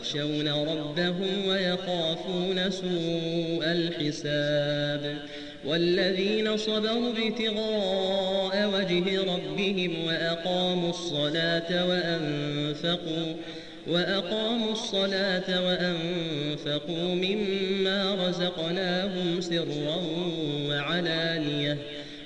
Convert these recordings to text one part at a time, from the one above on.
ويخشون ربهم ويخافون سوء الحساب والذين صبروا ابتغاء وجه ربهم وأقاموا الصلاة وأنفقوا وأقاموا الصلاة وأنفقوا مما رزقناهم سرا وعلانية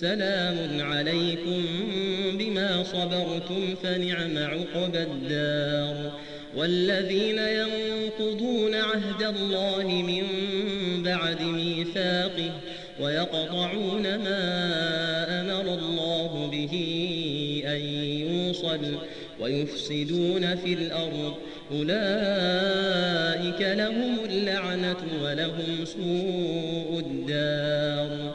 سلام عليكم بما صبرتم فنعم عقبى الدار. والذين ينقضون عهد الله من بعد ميثاقه ويقطعون ما أمر الله به أن يوصل ويفسدون في الأرض. أولئك لهم اللعنة ولهم سوء الدار.